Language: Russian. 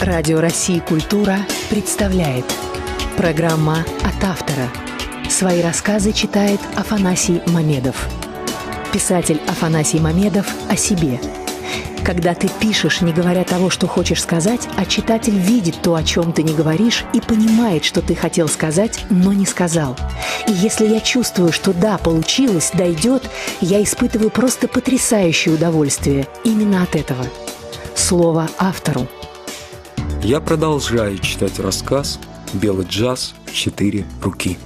Радио России «Культура» представляет. Программа «От автора» Свои рассказы читает Афанасий Мамедов. Писатель Афанасий Мамедов о себе. Когда ты пишешь, не говоря того, что хочешь сказать, а читатель видит то, о чем ты не говоришь, и понимает, что ты хотел сказать, но не сказал. И если я чувствую, что да, получилось, дойдет, я испытываю просто потрясающее удовольствие именно от этого. Слово автору – я продолжаю читать рассказ «Белый джаз четыре руки».